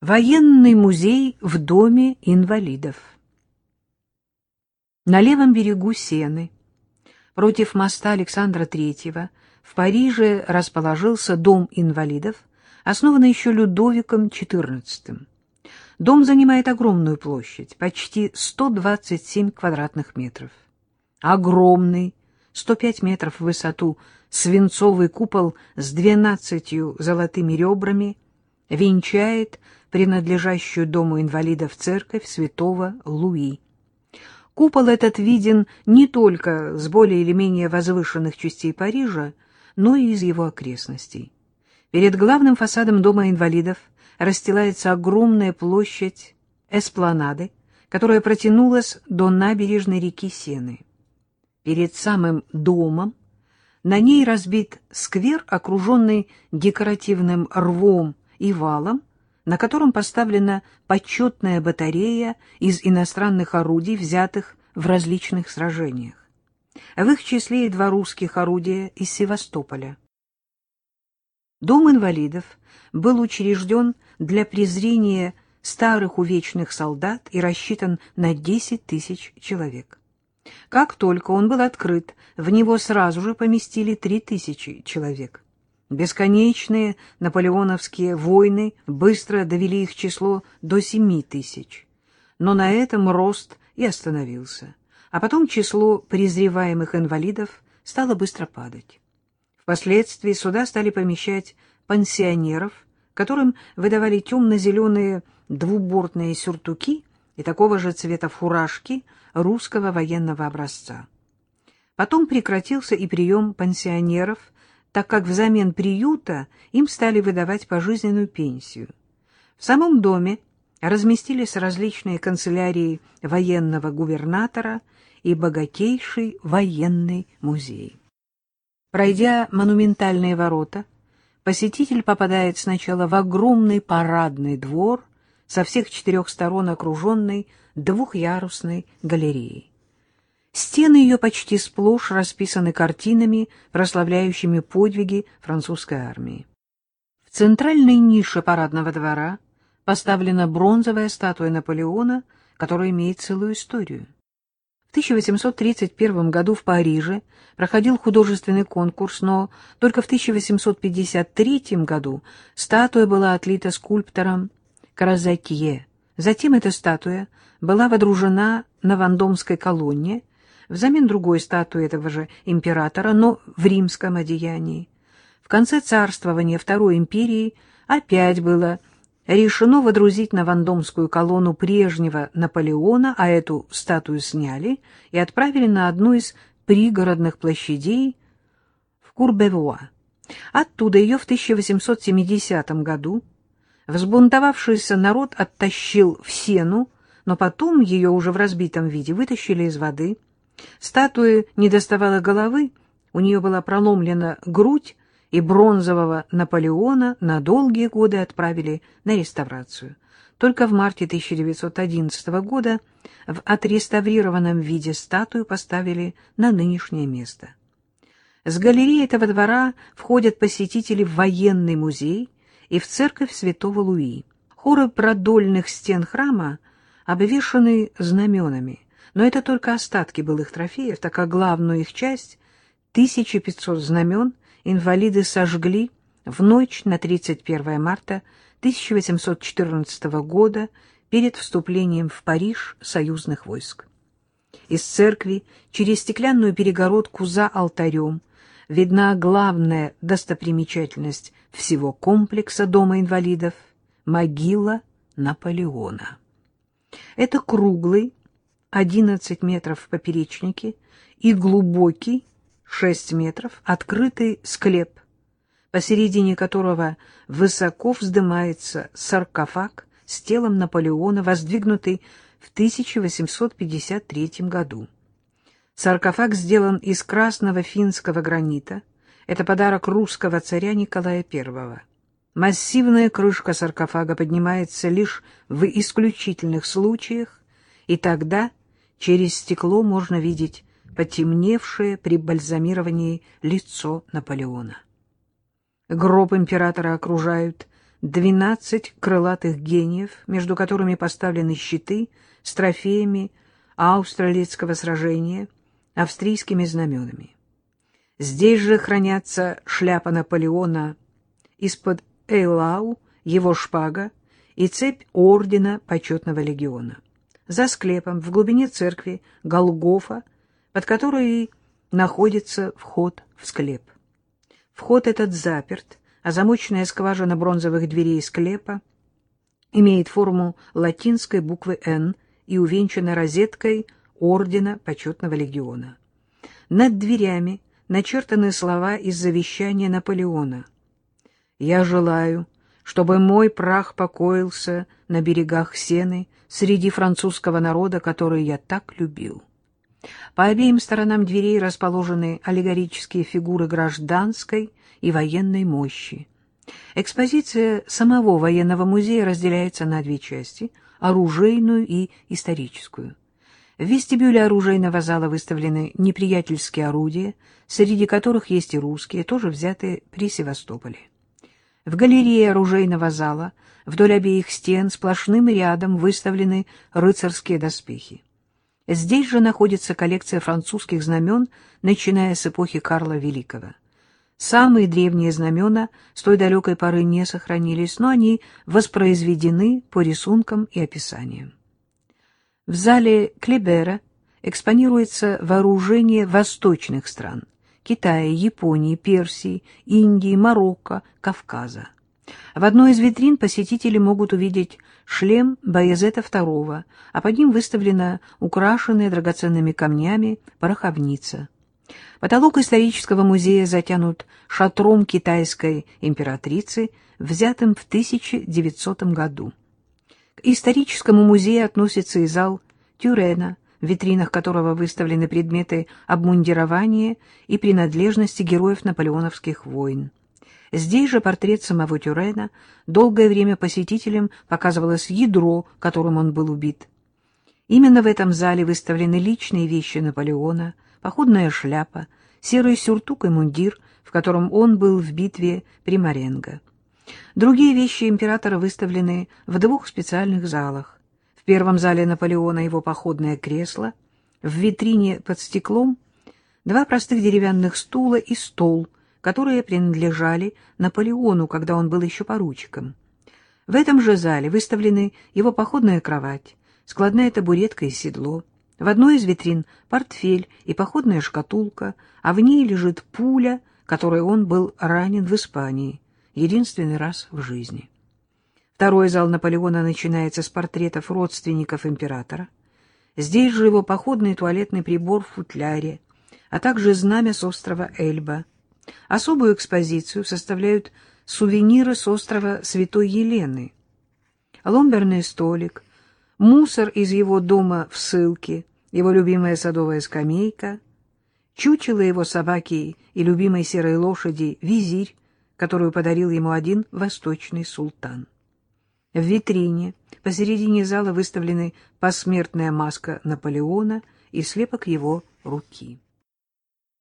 Военный музей в доме инвалидов. На левом берегу Сены, против моста Александра III, в Париже расположился дом инвалидов, основанный еще Людовиком XIV. Дом занимает огромную площадь, почти 127 квадратных метров. Огромный, 105 метров в высоту, свинцовый купол с 12 золотыми ребрами венчает принадлежащую Дому инвалидов церковь святого Луи. Купол этот виден не только с более или менее возвышенных частей Парижа, но и из его окрестностей. Перед главным фасадом Дома инвалидов расстилается огромная площадь эспланады, которая протянулась до набережной реки Сены. Перед самым домом на ней разбит сквер, окруженный декоративным рвом и валом, на котором поставлена почетная батарея из иностранных орудий, взятых в различных сражениях. В их числе и два русских орудия из Севастополя. Дом инвалидов был учрежден для презрения старых увечных солдат и рассчитан на 10 тысяч человек. Как только он был открыт, в него сразу же поместили 3 тысячи человек. Бесконечные наполеоновские войны быстро довели их число до семи тысяч. Но на этом рост и остановился. А потом число презреваемых инвалидов стало быстро падать. Впоследствии сюда стали помещать пансионеров, которым выдавали темно-зеленые двубортные сюртуки и такого же цвета фуражки русского военного образца. Потом прекратился и прием пансионеров – так как взамен приюта им стали выдавать пожизненную пенсию. В самом доме разместились различные канцелярии военного губернатора и богатейший военный музей. Пройдя монументальные ворота, посетитель попадает сначала в огромный парадный двор, со всех четырех сторон окруженный двухъярусной галереей. Стены ее почти сплошь расписаны картинами, прославляющими подвиги французской армии. В центральной нише парадного двора поставлена бронзовая статуя Наполеона, которая имеет целую историю. В 1831 году в Париже проходил художественный конкурс, но только в 1853 году статуя была отлита скульптором Каразакье. Затем эта статуя была водружена на Вандомской колонне взамен другой статуи этого же императора, но в римском одеянии. В конце царствования Второй империи опять было решено водрузить на Вандомскую колонну прежнего Наполеона, а эту статую сняли и отправили на одну из пригородных площадей в Курбевуа. Оттуда ее в 1870 году взбунтовавшийся народ оттащил в сену, но потом ее уже в разбитом виде вытащили из воды, Статуе не доставало головы, у нее была проломлена грудь, и бронзового Наполеона на долгие годы отправили на реставрацию. Только в марте 1911 года в отреставрированном виде статую поставили на нынешнее место. С галереи этого двора входят посетители в военный музей и в церковь святого Луи. Хоры продольных стен храма обвешаны знаменами – но это только остатки былых трофеев, так как главную их часть, 1500 знамен, инвалиды сожгли в ночь на 31 марта 1814 года перед вступлением в Париж союзных войск. Из церкви через стеклянную перегородку за алтарем видна главная достопримечательность всего комплекса Дома инвалидов — могила Наполеона. Это круглый 11 метров в поперечнике и глубокий 6 метров открытый склеп, посередине которого высоко вздымается саркофаг с телом Наполеона, воздвигнутый в 1853 году. Саркофаг сделан из красного финского гранита. Это подарок русского царя Николая I. Массивная крышка саркофага поднимается лишь в исключительных случаях, и тогда Через стекло можно видеть потемневшее при бальзамировании лицо Наполеона. Гроб императора окружают 12 крылатых гениев, между которыми поставлены щиты с трофеями Аустралицкого сражения, австрийскими знаменами. Здесь же хранятся шляпа Наполеона из-под Эйлау, его шпага и цепь ордена почетного легиона. За склепом в глубине церкви Голгофа, под которой находится вход в склеп. Вход этот заперт, а замочная скважина бронзовых дверей склепа имеет форму латинской буквы «Н» и увенчана розеткой ордена почетного легиона. Над дверями начертаны слова из завещания Наполеона. «Я желаю, чтобы мой прах покоился на берегах Сены среди французского народа, который я так любил». По обеим сторонам дверей расположены аллегорические фигуры гражданской и военной мощи. Экспозиция самого военного музея разделяется на две части – оружейную и историческую. В вестибюле оружейного зала выставлены неприятельские орудия, среди которых есть и русские, тоже взятые при Севастополе. В галерее оружейного зала вдоль обеих стен сплошным рядом выставлены рыцарские доспехи. Здесь же находится коллекция французских знамен, начиная с эпохи Карла Великого. Самые древние знамена с той далекой поры не сохранились, но они воспроизведены по рисункам и описаниям. В зале Клебера экспонируется вооружение восточных стран – Китая, Японии, Персии, Индии, Марокко, Кавказа. В одной из витрин посетители могут увидеть шлем Баязета II, а под ним выставлена украшенная драгоценными камнями пороховница – Потолок исторического музея затянут шатром китайской императрицы, взятым в 1900 году. К историческому музею относится и зал Тюрена, в витринах которого выставлены предметы обмундирования и принадлежности героев наполеоновских войн. Здесь же портрет самого Тюрена долгое время посетителям показывалось ядро, которым он был убит. Именно в этом зале выставлены личные вещи Наполеона – походная шляпа, серый сюртук и мундир, в котором он был в битве при Маренго. Другие вещи императора выставлены в двух специальных залах. Первом зале Наполеона его походное кресло, в витрине под стеклом два простых деревянных стула и стол, которые принадлежали Наполеону, когда он был еще поручиком. В этом же зале выставлены его походная кровать, складная табуретка и седло. В одной из витрин портфель и походная шкатулка, а в ней лежит пуля, которой он был ранен в Испании, единственный раз в жизни. Второй зал Наполеона начинается с портретов родственников императора. Здесь же его походный туалетный прибор в футляре, а также знамя с острова Эльба. Особую экспозицию составляют сувениры с острова Святой Елены. Ломберный столик, мусор из его дома в ссылке, его любимая садовая скамейка, чучело его собаки и любимой серой лошади визирь, которую подарил ему один восточный султан. В витрине посередине зала выставлены посмертная маска Наполеона и слепок его руки.